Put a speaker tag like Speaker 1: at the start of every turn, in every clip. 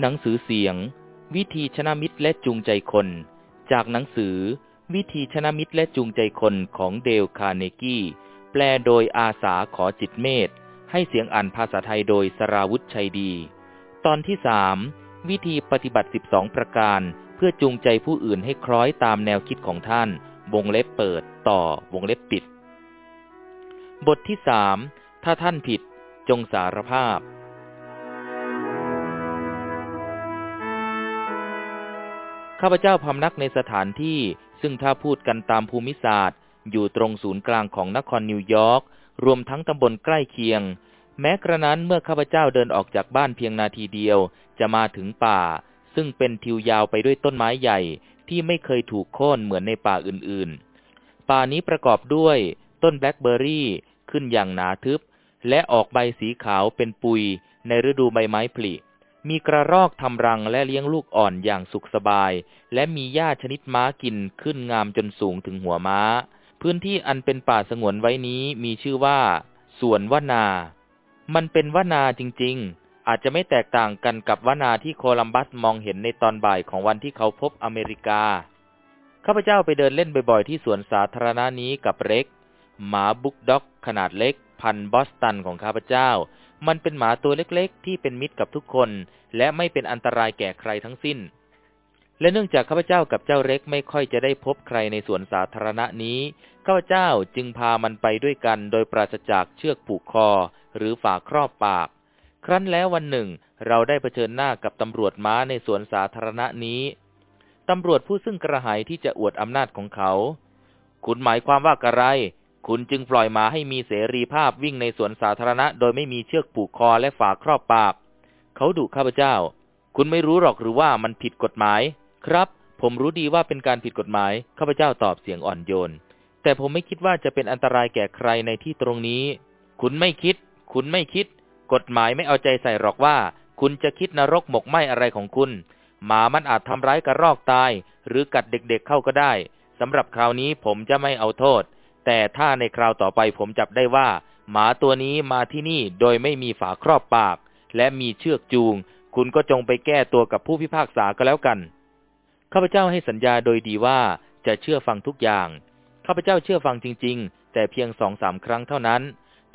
Speaker 1: หนังสือเสียง วิธีชนะมิตรและจูงใจคน จากหนังสือ วิธีชนะมิตรและจูงใจคนของเดลคาร์เนกี้ แปลโดยอาสาขอจิตเมธให้เสียงอ่านภาษาไทยโดยสราวุธชัยดี ตอนที่สามวิธีปฏิบัติ 12 ประการ เพื่อจูงใจผู้อื่นให้คล้อยตามแนวคิดของท่าน วงเล็บเปิดต่อวงเล็บปิด บทที่สามถ้าท่านผิดจงสารภาพ ข้าพเจ้าพำนักในสถานที่ ซึ่งถ้าพูดกันตามภูมิศาสตร์ อยู่ตรงศูนย์กลางของนครนิวยอร์กรวมทั้งตำบลใกล้เคียง แม้กระนั้นเมื่อข้าพเจ้าเดินออกจากบ้านเพียงนาทีเดียว จะมาถึงป่า ซึ่งเป็นทิวยาวไปด้วยต้นไม้ใหญ่ที่ไม่เคยถูกโค่นเหมือนในป่าอื่นๆ ป่านี้ประกอบด้วย ต้นแบล็คเบอร์รี่ขึ้นอย่างหนาทึบ และออกใบสีขาวเป็นปุยในฤดูใบไม้ผลิ มีกระรอกทำรังและเลี้ยงลูกอ่อนอย่างสุขสบาย และมีหญ้าชนิดม้ากินขึ้นงามจนสูงถึงหัวม้า พื้นที่อันเป็นป่าสงวนไว้นี้มีชื่อว่าสวนวนา มันเป็นวนาจริงๆ อาจจะไม่แตกต่างกันกับวนาที่โคลัมบัสมองเห็นในตอนบ่ายของวันที่เขาพบอเมริกา ข้าพเจ้าไปเดินเล่นบ่อยๆ ที่สวนสาธารณะนี้กับเร็ก หมาบุกด็อกขนาดเล็ก พันบอสตันของข้าพเจ้า มันเป็นหมาตัวเล็กๆ ที่เป็นมิตรกับทุกคน และไม่เป็นอันตรายแก่ใครทั้งสิ้น และเนื่องจากข้าพเจ้ากับเจ้าเร็กไม่ค่อยจะได้พบใครในสวนสาธารณะนี้ข้าพเจ้าจึงพามันไปด้วยกัน โดยปราศจากเชือกผูกคอ หรือฝาครอบปาก ครั้นแล้ววันหนึ่ง เราได้เผชิญหน้ากับตำรวจม้าในสวนสาธารณะนี้ตำรวจผู้ซึ่งกระหายที่จะอวดอำนาจของเขา คุณหมายความว่าอะไร คุณจึงปล่อยหมาให้มีเสรีภาพวิ่งในสวนสาธารณะ โดยไม่มีเชือกผูกคอและฝาครอบปาก เขาดุข้าพเจ้า คุณไม่รู้หรอกหรือว่ามันผิดกฎหมาย ครับ ผมรู้ดีว่าเป็นการผิดกฎหมาย ข้าพเจ้าตอบเสียงอ่อนโยน แต่ผมไม่คิดว่าจะเป็นอันตรายแก่ใครในที่ตรงนี้ คุณไม่คิด คุณไม่คิด กฎหมายไม่เอาใจใส่หรอกว่า คุณจะคิดนรกหมกไหมอะไรของคุณ หมามันอาจทำร้ายกระรอกตาย หรือกัดเด็กๆเข้าก็ได้สำหรับคราวนี้ผมจะไม่เอาโทษ แต่ถ้าในคราวต่อไปผมจับได้ว่า หมาตัวนี้มาที่นี่โดยไม่มีฝาครอบปาก และมีเชือกจูง คุณก็จงไปแก้ตัวกับผู้พิพากษาก็แล้วกันข้าพเจ้าให้สัญญาโดยดีว่าจะเชื่อฟังทุกอย่างข้าพเจ้าเชื่อฟังจริง ๆ แต่เพียงสองสามครั้งเท่านั้น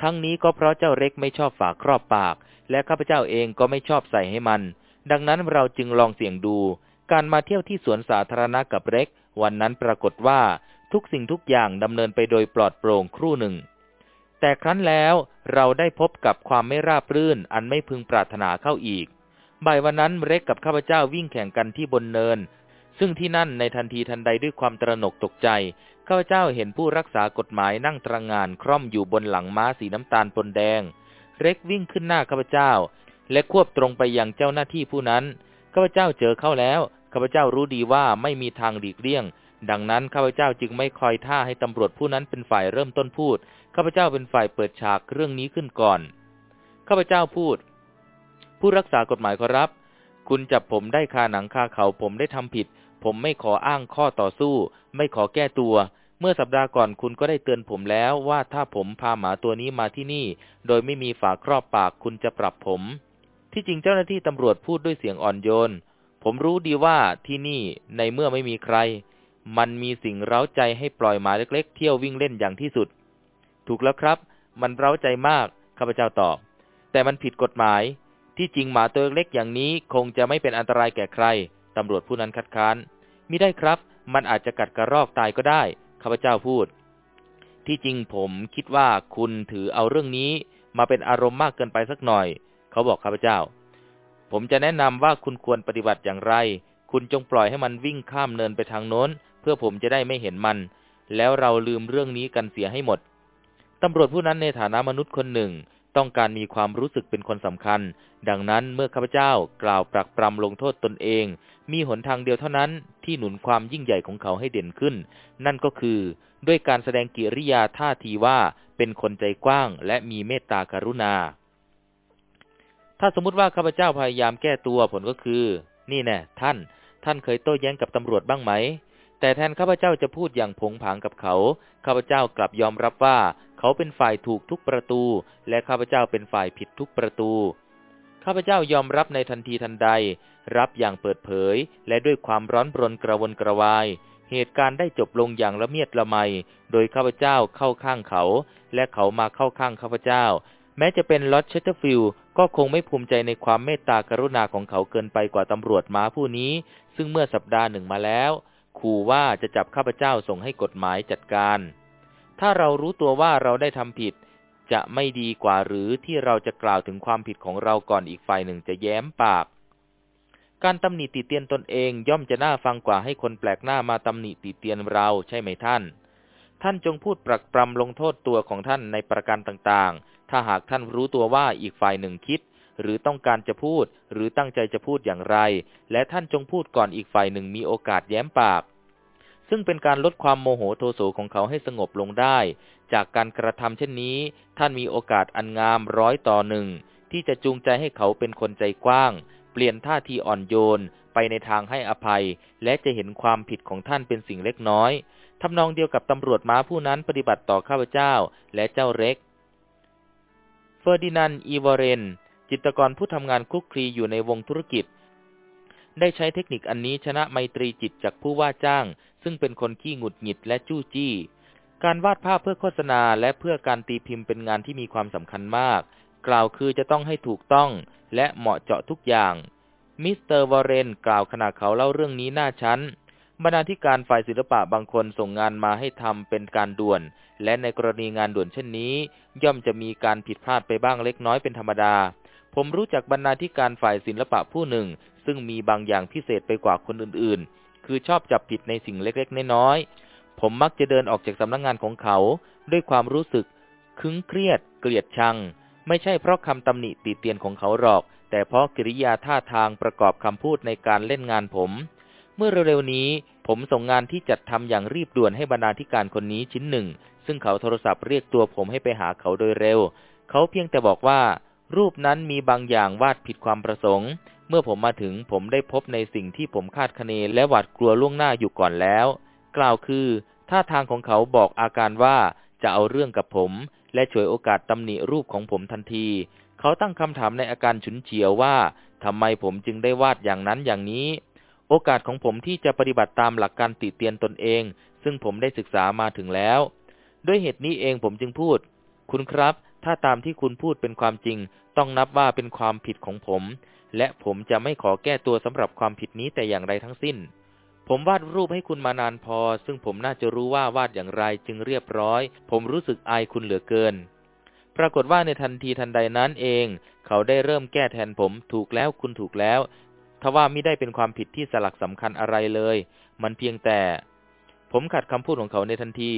Speaker 1: ทั้งนี้ก็เพราะเจ้าเร็กไม่ชอบฝาครอบปาก และข้าพเจ้าเองก็ไม่ชอบใส่ให้มัน ดังนั้นเราจึงลองเสี่ยงดู การมาเที่ยวที่สวนสาธารณะกับเร็ก วันนั้นปรากฏว่า ทุกสิ่งทุกอย่างดำเนินไปโดยปลอดโปร่งครู่หนึ่ง แต่ครั้นแล้วเราได้พบกับความไม่ราบรื่นอันไม่พึงปรารถนาเข้าอีก บ่ายวันนั้นเร็กกับข้าพเจ้าวิ่งแข่งกันที่บนเนิน ซึ่งที่นั่นในทันทีทันใดด้วยความตระหนกตกใจ ข้าพเจ้าเห็นผู้รักษากฎหมายนั่งตระงงานคร่อมอยู่บนหลังม้าสีน้ำตาลปนแดง เร็กวิ่งขึ้นหน้าข้าพเจ้า และควบตรงไปยังเจ้าหน้าที่ผู้นั้น ข้าพเจ้าเจอเข้าแล้ว ข้าพเจ้ารู้ดีว่าไม่มีทางหลีกเลี่ยง ดังนั้นข้าพเจ้าจึงไม่คอยท่าให้ตำรวจผู้นั้นเป็นฝ่ายเริ่มต้นพูด ข้าพเจ้าเป็นฝ่ายเปิดฉากเรื่องนี้ขึ้นก่อน ข้าพเจ้าพูด ผู้รักษากฎหมายขอรับ คุณจับผมได้คาหนังคาเขาผมได้ทำผิด ผมไม่ขออ้างข้อต่อสู้ ไม่ขอแก้ตัว เมื่อสัปดาห์ก่อนคุณก็ได้เตือนผมแล้วว่าถ้าผมพาหมาตัวนี้มาที่นี่ โดยไม่มีฝาครอบปากคุณจะปรับผม ที่จริงเจ้าหน้าที่ตำรวจพูดด้วยเสียงอ่อนโยน ผมรู้ดีว่าที่นี่ในเมื่อไม่มีใคร มันมีสิ่งเร้าใจให้ปล่อยหมาเล็กๆ เที่ยววิ่งเล่นอย่างที่สุด ถูกแล้วครับ มันเร้าใจมาก ข้าพเจ้าตอบ แต่มันผิดกฎหมาย ที่จริงหมาตัวเล็กอย่างนี้คงจะไม่เป็นอันตรายแก่ใคร ตำรวจผู้นั้นคัดค้านมิได้ครับ มันอาจจะกัดกระรอกตายก็ได้ ข้าพเจ้าพูด ที่จริงผมคิดว่าคุณถือเอาเรื่องนี้ มาเป็นอารมณ์มากเกินไปสักหน่อย เขาบอกข้าพเจ้า ผมจะแนะนำว่าคุณควรปฏิบัติอย่างไร คุณจงปล่อยให้มันวิ่งข้ามเนินไปทางโน้น พื่อผมจะได้ไม่เห็นมัน แล้วเราลืมเรื่องนี้กันเสียให้หมด ตำรวจผู้นั้นในฐานะมนุษย์คนหนึ่ง ต้องการมีความรู้สึกเป็นคนสำคัญ ดังนั้นเมื่อข้าพเจ้ากล่าวปรักปรำลงโทษตนเอง มีหนทางเดียวเท่านั้นที่หนุนความยิ่งใหญ่ของเขาให้เด่นขึ้น นั่นก็คือ ด้วยการแสดงกิริยาท่าทีว่าเป็นคนใจกว้าง และมีเมตตากรุณา ถ้าสมมติว่าข้าพเจ้าพยายามแก้ตัวผลก็คือ นี่แน่ท่าน ท่านเคยโต้แย้งกับตำรวจบ้างไหม แต่แทนข้าพเจ้าจะพูดอย่างโผงผางกับเขา ข้าพเจ้ากลับยอมรับว่า เขาเป็นฝ่ายถูกทุกประตู และข้าพเจ้าเป็นฝ่ายผิดทุกประตู ข้าพเจ้ายอมรับในทันทีทันใด รับอย่างเปิดเผย และด้วยความร้อนรนกระวนกระวาย เหตุการณ์ได้จบลงอย่างละเมียดละไม โดยข้าพเจ้าเข้าข้างเขา และเขามาเข้าข้างข้าพเจ้า แม้จะเป็นลอร์ดเชสเตอร์ฟิลด์ก็คงไม่ภูมิใจในความเมตตากรุณาของเขาเกินไปกว่าตำรวจม้าผู้นี้ ซึ่งเมื่อสัปดาห์หนึ่งมาแล้ว ขู่ว่าจะจับข้าพเจ้าส่งให้กฎหมายจัดการ ถ้าเรารู้ตัวว่าเราได้ทำผิด จะไม่ดีกว่าหรือที่เราจะกล่าวถึงความผิดของเราก่อนอีกฝ่ายหนึ่งจะแย้มปาก การตำหนิติเตียนตนเองย่อมจะน่าฟังกว่าให้คนแปลกหน้ามาตำหนิติเตียนเราใช่ไหมท่าน ท่านจงพูดปรักปรำลงโทษตัวของท่านในประการต่างๆ ถ้าหากท่านรู้ตัวว่าอีกฝ่ายหนึ่งคิด หรือต้องการจะพูด หรือตั้งใจจะพูดอย่างไร และท่านจงพูดก่อนอีกฝ่ายหนึ่งมีโอกาสแย้มปาก ซึ่งเป็นการลดความโมโหโทโสของเขาให้สงบลงได้ จากการกระทำเช่นนี้ ท่านมีโอกาสอันงามร้อยต่อหนึ่งที่จะจูงใจให้เขาเป็นคนใจกว้าง เปลี่ยนท่าทีอ่อนโยน ไปในทางให้อภัย และจะเห็นความผิดของท่านเป็นสิ่งเล็กน้อยทำนองเดียวกับตำรวจม้าผู้นั้นปฏิบัติต่อข้าพเจ้าและเจ้าเร็ก เฟอร์ดินานอีวอเรน จิตกรผู้ทำงานคลุกคลีอยู่ในวงธุรกิจ ได้ใช้เทคนิคอันนี้ชนะไมตรีจิตจากผู้ว่าจ้าง ซึ่งเป็นคนขี้หงุดหงิดและจู้จี้ การวาดภาพเพื่อโฆษณาและเพื่อการตีพิมพ์เป็นงานที่มีความสำคัญมาก กล่าวคือจะต้องให้ถูกต้องและเหมาะเจาะทุกอย่าง มิสเตอร์วอร์เรนกล่าวขณะเขาเล่าเรื่องนี้หน้าชั้นบรรณาธิการฝ่ายศิลปะบางคนส่งงานมาให้ทำเป็นการด่วน และในกรณีงานด่วนเช่นนี้ ย่อมจะมีการผิดพลาดไปบ้างเล็กน้อยเป็นธรรมดา ผมรู้จักบรรณาธิการฝ่ายศิลปะผู้หนึ่ง ซึ่งมีบางอย่างพิเศษไปกว่าคนอื่นๆ คือชอบจับผิดในสิ่งเล็กๆ น้อยๆ ผมมักจะเดินออกจากสำนักงงานของเขา ด้วยความรู้สึกคึ้งเครียด เกลียดชัง ไม่ใช่เพราะคำตำหนิติเตียนของเขาหรอก แต่เพราะกิริยาท่าทางประกอบคำพูดในการเล่นงานผม เมื่อเร็วๆนี้ผมส่งงานที่จัดทำอย่างรีบด่วนให้บรรณาธิการคนนี้ชิ้นหนึ่ง ซึ่งเขาโทรศัพท์เรียกตัวผมให้ไปหาเขาโดยเร็ว เขาเพียงแต่บอกว่า รูปนั้นมีบางอย่างวาดผิดความประสงค์ เมื่อผมมาถึงผมได้พบในสิ่งที่ผมคาดคะเนและหวาดกลัวล่วงหน้าอยู่ก่อนแล้ว กล่าวคือท่าทางของเขาบอกอาการว่าจะเอาเรื่องกับผม และฉวยโอกาสตำหนิรูปของผมทันที เขาตั้งคำถามในอาการฉุนเฉียวว่าทำไมผมจึงได้วาดอย่างนั้นอย่างนี้ โอกาสของผมที่จะปฏิบัติตามหลักการติเตียนตนเอง ซึ่งผมได้ศึกษามาถึงแล้ว ด้วยเหตุนี้เองผมจึงพูด คุณครับ ถ้าตามที่คุณพูดเป็นความจริง ต้องนับว่าเป็นความผิดของผม และผมจะไม่ขอแก้ตัวสำหรับความผิดนี้แต่อย่างไรทั้งสิ้น ผมวาดรูปให้คุณมานานพอ ซึ่งผมน่าจะรู้ว่าวาดอย่างไรจึงเรียบร้อย ผมรู้สึกอายคุณเหลือเกิน ปรากฏว่าในทันทีทันใดนั้นเอง เขาได้เริ่มแก้แทนผมถูกแล้วคุณถูกแล้วทว่าไม่ได้เป็นความผิดที่สลักสำคัญอะไรเลย มันเพียงแต่ ผมขัดคำพูดของเขาในทันที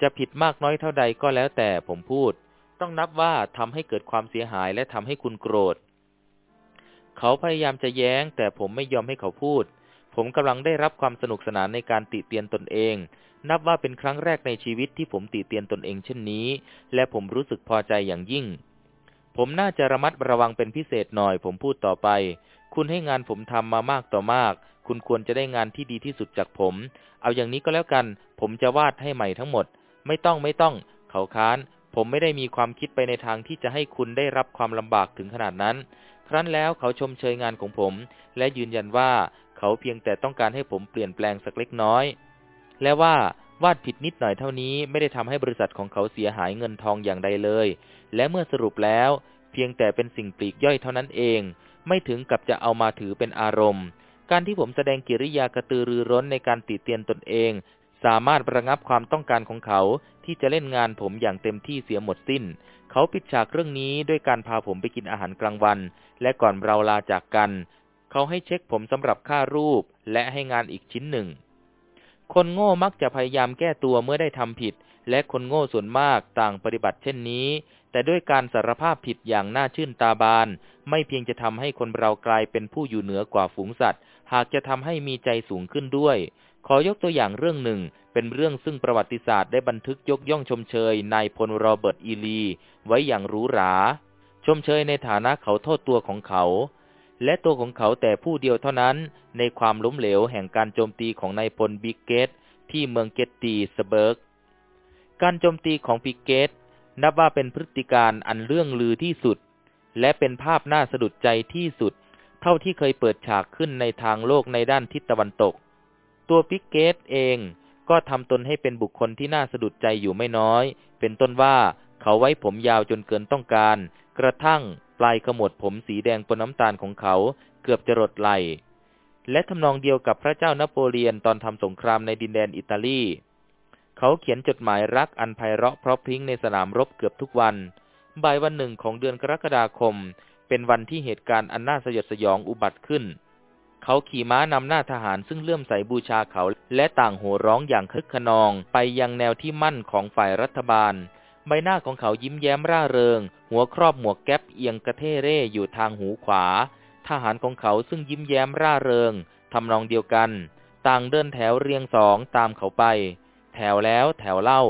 Speaker 1: จะผิดมากน้อยเท่าใดก็แล้วแต่ผมพูด ต้องนับว่าทำให้เกิดความเสียหายและทำให้คุณโกรธ เขาพยายามจะแย้ง แต่ผมไม่ยอมให้เขาพูด ผมกำลังได้รับความสนุกสนานในการติเตียนตนเอง นับว่าเป็นครั้งแรกในชีวิตที่ผมติเตียนตนเองเช่นนี้ และผมรู้สึกพอใจอย่างยิ่ง ผมน่าจะระมัดระวังเป็นพิเศษหน่อย ผมพูดต่อไป คุณให้งานผมทำมามากต่อมาก คุณควรจะได้งานที่ดีที่สุดจากผม เอาอย่างนี้ก็แล้วกัน ผมจะวาดให้ใหม่ทั้งหมด ไม่ต้องไม่ต้อง เขาค้าน ผมไม่ได้มีความคิดไปในทางที่จะให้คุณได้รับความลำบากถึงขนาดนั้น ครั้นแล้วเขาชมเชยงานของผม และยืนยันว่าเขาเพียงแต่ต้องการให้ผมเปลี่ยนแปลงสักเล็กน้อย และว่าวาดผิดนิดหน่อยเท่านี้ไม่ได้ทำให้บริษัทของเขาเสียหายเงินทองอย่างใดเลย และเมื่อสรุปแล้ว เพียงแต่เป็นสิ่งปลีกย่อยเท่านั้นเอง ไม่ถึงกับจะเอามาถือเป็นอารมณ์ การที่ผมแสดงกิริยากระตือรือร้นในการติเตียนตนเอง สามารถระงับความต้องการของเขา ที่จะเล่นงานผมอย่างเต็มที่เสียหมดสิ้น เขาปิดฉากเรื่องนี้ด้วยการพาผมไปกินอาหารกลางวัน และก่อนเราลาจากกัน เขาให้เช็คผมสำหรับค่ารูปและให้งานอีกชิ้นหนึ่ง คนโง่มักจะพยายามแก้ตัวเมื่อได้ทำผิด และคนโง่ส่วนมากต่างปฏิบัติเช่นนี้ แต่ด้วยการสารภาพผิดอย่างน่าชื่นตาบาน ไม่เพียงจะทำให้คนเรากลายเป็นผู้อยู่เหนือกว่าฝูงสัตว์ หากจะทำให้มีใจสูงขึ้นด้วย ขอยกตัวอย่างเรื่องหนึ่ง เป็นเรื่องซึ่งประวัติศาสตร์ได้บันทึกยกย่องชมเชยนายพลโรเบิร์ตอีลี ไว้อย่างหรูหรา ชมเชยในฐานะเขาโทษตัวของเขา และตัวของเขาแต่ผู้เดียวเท่านั้น ในความล้มเหลวแห่งการโจมตีของนายพลปิกเกตที่เมืองเกตตีสเบิร์ก การโจมตีของปิกเกตนับว่าเป็นพฤติการอันเลื่องลือที่สุด และเป็นภาพน่าสะดุดใจที่สุด เท่าที่เคยเปิดฉากขึ้นในทางโลกในด้านทิศตะวันตก ตัวปิกเกตเองก็ทำตนให้เป็นบุคคลที่น่าสะดุดใจอยู่ไม่น้อย เป็นต้นว่าเขาไว้ผมยาวจนเกินต้องการ กระทั่งปลายขมวดผมสีแดงปนน้ำตาลของเขาเกือบจะรดไหล และทำนองเดียวกับพระเจ้านโปเลียนตอนทำสงครามในดินแดนอิตาลี เขาเขียนจดหมายรักอันไพเราะเพราะพริ้งในสนามรบเกือบทุกวัน บ่ายวันหนึ่งของเดือนกรกฎาคม เป็นวันที่เหตุการณ์อันน่าสยดสยองอุบัติขึ้น เขาขี่ม้านำหน้าทหารซึ่งเลื่อมใสบูชาเขา และต่างโห่ร้องอย่างคึกขนองไปยังแนวที่มั่นของฝ่ายรัฐบาล ใบหน้าของเขายิ้มแย้มร่าเริง หัวครอบหมวกแก๊ปเอียงกระเทเร่อยู่ทางหูขวา ทหารของเขาซึ่งยิ้มแย้มร่าเริงทำนองเดียวกัน ต่างเดินแถวเรียงสองตามเขาไป แถวแล้วแถวเล่า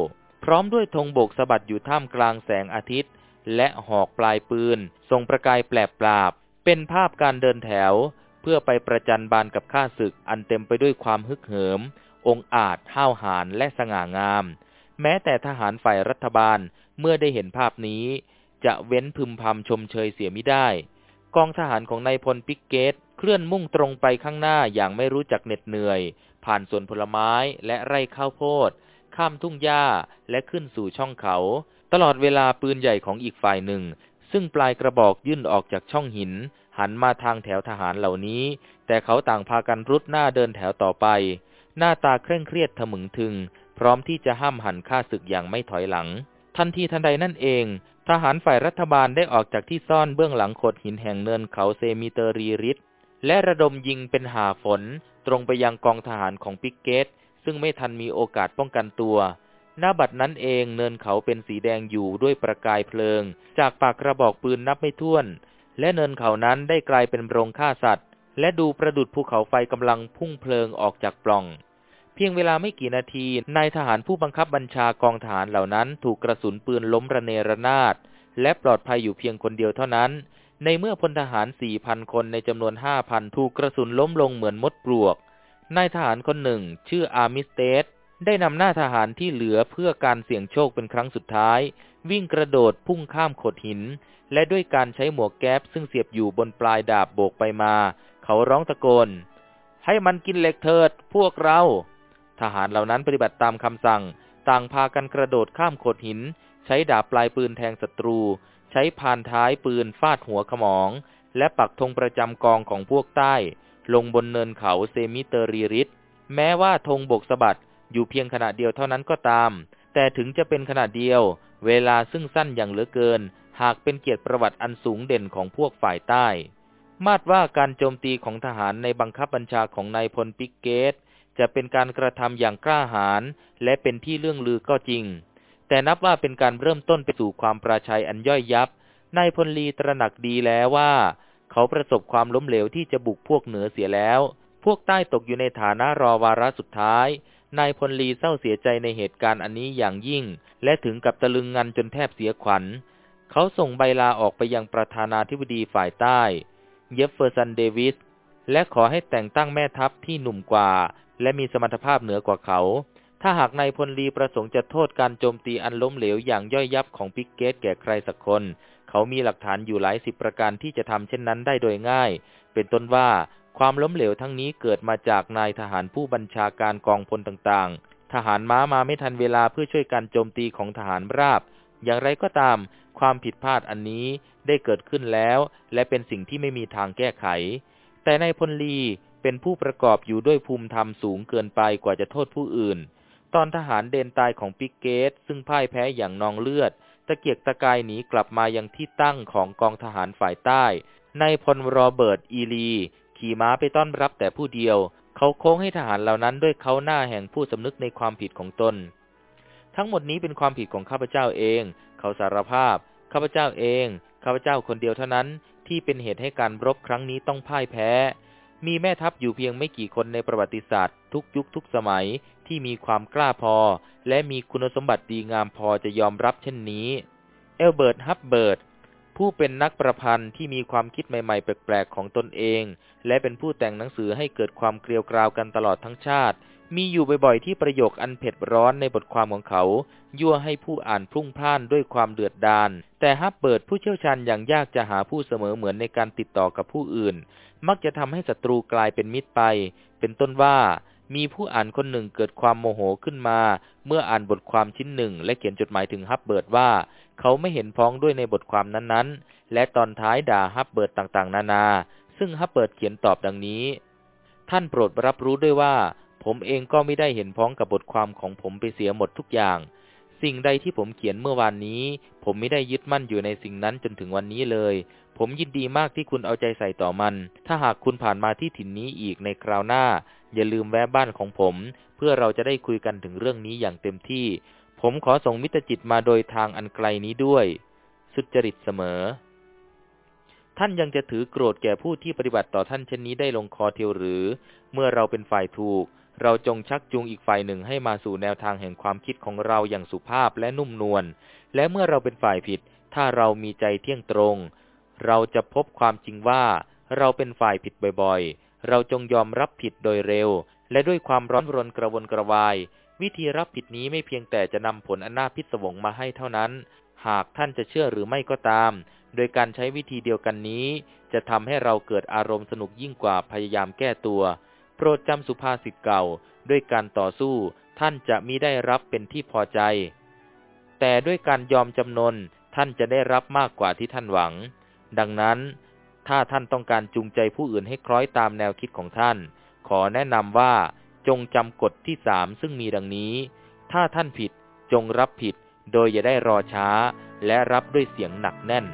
Speaker 1: พร้อมด้วยธงโบกสะบัดอยู่ท่ามกลางแสงอาทิตย์ และหอกปลายปืนทรงประกายแปลบปราบ เป็นภาพการเดินแถว เพื่อไปประจันบานกับข้าศึกอันเต็มไปด้วยความฮึกเหิม องอาจห้าวหาญและสง่างาม แม้แต่ทหารฝ่ายรัฐบาลเมื่อได้เห็นภาพนี้ จะเว้นพึมพำชมเชยเสียไม่ได้ กองทหารของนายพลปิกเกตเคลื่อนมุ่งตรงไปข้างหน้าอย่างไม่รู้จักเหน็ดเหนื่อย ผ่านสวนผลไม้และไร่ข้าวโพด ข้ามทุ่งหญ้าและขึ้นสู่ช่องเขา ตลอดเวลาปืนใหญ่ของอีกฝ่ายหนึ่ง ซึ่งปลายกระบอกยื่นออกจากช่องหิน หันมาทางแถวทหารเหล่านี้ แต่เขาต่างพากันรุดหน้าเดินแถวต่อไป หน้าตาเคร่งเครียดทะมึงทึง พร้อมที่จะห้ามหันฆ่าศึกอย่างไม่ถอยหลัง ทันทีทันใดนั่นเอง ทหารฝ่ายรัฐบาลได้ออกจากที่ซ่อนเบื้องหลังโขดหินแห่งเนินเขาเซมิเตอรีริสและระดมยิงเป็นหาฝน ตรงไปยังกองทหารของปิกเกต ซึ่งไม่ทันมีโอกาสป้องกันตัวหน้าบัดนั้นเองเนินเขาเป็นสีแดงอยู่ด้วยประกายเพลิง จากปากกระบอกปืนนับไม่ถ้วน และเนินเขานั้นได้กลายเป็นโรงฆ่าสัตว์ และดูประดุดภูเขาไฟกำลังพุ่งเพลิงออกจากปล่อง เพียงเวลาไม่กี่นาทีนายทหารผู้บังคับบัญชากองทหารเหล่านั้นถูกกระสุนปืนล้มระเนระนาด และปลอดภัยอยู่เพียงคนเดียวเท่านั้น ในเมื่อพลทหารสี่พันคนในจำนวนห้าพันถูกกระสุนล้มลงเหมือนมดปลวกนายทหารคนหนึ่ง ชื่ออาร์มิสเตสได้นำหน้าทหารที่เหลือเพื่อการเสี่ยงโชคเป็นครั้งสุดท้าย วิ่งกระโดดพุ่งข้ามโขดหิน และด้วยการใช้หมวกแก๊ปซึ่งเสียบอยู่บนปลายดาบโบกไปมา เขาร้องตะโกน ให้มันกินเหล็กเถิด พวกเรา ทหารเหล่านั้นปฏิบัติตามคำสั่ง ต่างพากันกระโดดข้ามโขดหิน ใช้ดาบปลายปืนแทงศัตรู ใช้พานท้ายปืนฟาดหัวขมอง และปักธงประจำกองของพวกใต้ ลงบนเนินเขาเซมิเตอรีริดจ์แม้ว่าธงโบกสะบัดอยู่เพียงขณะเดียวเท่านั้นก็ตาม แต่ถึงจะเป็นขณะเดียว เวลาซึ่งสั้นอย่างเหลือเกิน หากเป็นเกียรติประวัติอันสูงเด่นของพวกฝ่ายใต้ มาตรว่าการโจมตีของทหารในบังคับบัญชาของนายพลปิกเกต จะเป็นการกระทำอย่างกล้าหาญและเป็นที่เลื่องลือก็จริง แต่นับว่าเป็นการเริ่มต้นไปสู่ความปราชัยอันย่อยยับนายพลลีตระหนักดีแล้วว่า เขาประสบความล้มเหลวที่จะบุกพวกเหนือเสียแล้ว พวกใต้ตกอยู่ในฐานะรอวาระสุดท้าย นายพลลีเศร้าเสียใจในเหตุการณ์อันนี้อย่างยิ่ง และถึงกับตะลึงงันจนแทบเสียขวัญ เขาส่งใบลาออกไปยังประธานาธิบดีฝ่ายใต้ เจฟเฟอร์สันเดวิส และขอให้แต่งตั้งแม่ทัพที่หนุ่มกว่า และมีสมรรถภาพเหนือกว่าเขา ถ้าหากนายพลลีประสงค์จะโทษการโจมตีอันล้มเหลวอย่างย่อยยับของปิกเกตแก่ใครสักคน เขามีหลักฐานอยู่หลายสิบประการที่จะทำเช่นนั้นได้โดยง่าย เป็นต้นว่า ความล้มเหลวทั้งนี้เกิดมาจากนายทหารผู้บัญชาการกองพลต่างๆ ทหารม้ามาไม่ทันเวลาเพื่อช่วยการโจมตีของทหารราบ อย่างไรก็ตาม ความผิดพลาดอันนี้ได้เกิดขึ้นแล้ว และเป็นสิ่งที่ไม่มีทางแก้ไข แต่นายพลลีเป็นผู้ประกอบอยู่ด้วยภูมิธรรมสูงเกินไปกว่าจะโทษผู้อื่น ตอนทหารเดนตายของปิกเกต ซึ่งพ่ายแพ้อย่างนองเลือด ตะเกียกตะกายหนีกลับมายังที่ตั้งของกองทหารฝ่ายใต้นายพลโรเบิร์ตอีลี ขี่ม้าไปต้อนรับแต่ผู้เดียว เขาโค้งให้ทหารเหล่านั้นด้วยเขาหน้าแห่งผู้สำนึกในความผิดของตน ทั้งหมดนี้เป็นความผิดของข้าพเจ้าเอง เขาสารภาพ ข้าพเจ้าเอง ข้าพเจ้าคนเดียวเท่านั้น ที่เป็นเหตุให้การรบครั้งนี้ต้องพ่ายแพ้ มีแม่ทัพอยู่เพียงไม่กี่คนในประวัติศาสตร์ ทุกยุคทุกสมัยที่มีความกล้าพอ และมีคุณสมบัติดีงามพอจะยอมรับเช่นนี้ เอลเบิร์ต ฮับเบิร์ต ผู้เป็นนักประพันธ์ที่มีความคิดใหม่ๆ แปลกๆ ของตนเอง และเป็นผู้แต่งหนังสือให้เกิดความเกลียวกราวกันตลอดทั้งชาติ มีอยู่บ่อยๆ ที่ประโยคอันเผ็ดร้อนในบทความของเขา ยั่วให้ผู้อ่านพรุ่งพล่านด้วยความเดือดดาล แต่ฮับเบิร์ดผู้เชี่ยวชาญอย่างยากจะหาผู้เสมอเหมือนในการติดต่อกับผู้อื่น มักจะทำให้ศัตรูกลายเป็นมิตรไป เป็นต้นว่า มีผู้อ่านคนหนึ่งเกิดความโมโหขึ้นมา เมื่ออ่านบทความชิ้นหนึ่ง และเขียนจดหมายถึงฮับเบิร์ดว่า เขาไม่เห็นพ้องด้วยในบทความนั้นๆ และตอนท้ายด่าฮับเบิร์ดต่างๆ นานา ซึ่งฮับเบิร์ดเขียนตอบดังนี้ ท่านโปรดรับรู้ด้วยว่า ผมเองก็ไม่ได้เห็นพ้องกับบทความของผมไปเสียหมดทุกอย่าง สิ่งใดที่ผมเขียนเมื่อวานนี้ ผมไม่ได้ยึดมั่นอยู่ในสิ่งนั้นจนถึงวันนี้เลยผมยินดีมากที่คุณเอาใจใส่ต่อมัน ถ้าหากคุณผ่านมาที่ถิ่นนี้อีกในคราวหน้า อย่าลืมแวะบ้านของผม เพื่อเราจะได้คุยกันถึงเรื่องนี้อย่างเต็มที่ ผมขอส่งมิตรจิตมาโดยทางอันไกลนี้ด้วย สุจริตเสมอ ท่านยังจะถือโกรธแก่ผู้ที่ปฏิบัติต่อท่านเช่นนี้ได้ลงคอเทียวหรือ เมื่อเราเป็นฝ่ายถูก เราจงชักจูงอีกฝ่ายหนึ่งให้มาสู่แนวทางแห่งความคิดของเราอย่างสุภาพและนุ่มนวล และเมื่อเราเป็นฝ่ายผิด ถ้าเรามีใจเที่ยงตรง เราจะพบความจริงว่าเราเป็นฝ่ายผิดบ่อยๆ เราจงยอมรับผิดโดยเร็ว และด้วยความร้อนรนกระวนกระวาย วิธีรับผิดนี้ไม่เพียงแต่จะนำผลอันน่าพิศวงมาให้เท่านั้น หากท่านจะเชื่อหรือไม่ก็ตาม โดยการใช้วิธีเดียวกันนี้ จะทำให้เราเกิดอารมณ์สนุกยิ่งกว่าพยายามแก้ตัว โปรดจำสุภาษิตเก่า ด้วยการต่อสู้ ท่านจะมิได้รับเป็นที่พอใจ แต่ด้วยการยอมจำนนท่านจะได้รับมากกว่าที่ท่านหวัง ดังนั้น ถ้าท่านต้องการจูงใจผู้อื่นให้คล้อยตามแนวคิดของท่าน ขอแนะนำว่าจงจำกฎที่สามซึ่งมีดังนี้ ถ้าท่านผิดจงรับผิด โดยอย่าได้รอช้า และรับด้วยเสียงหนักแน่น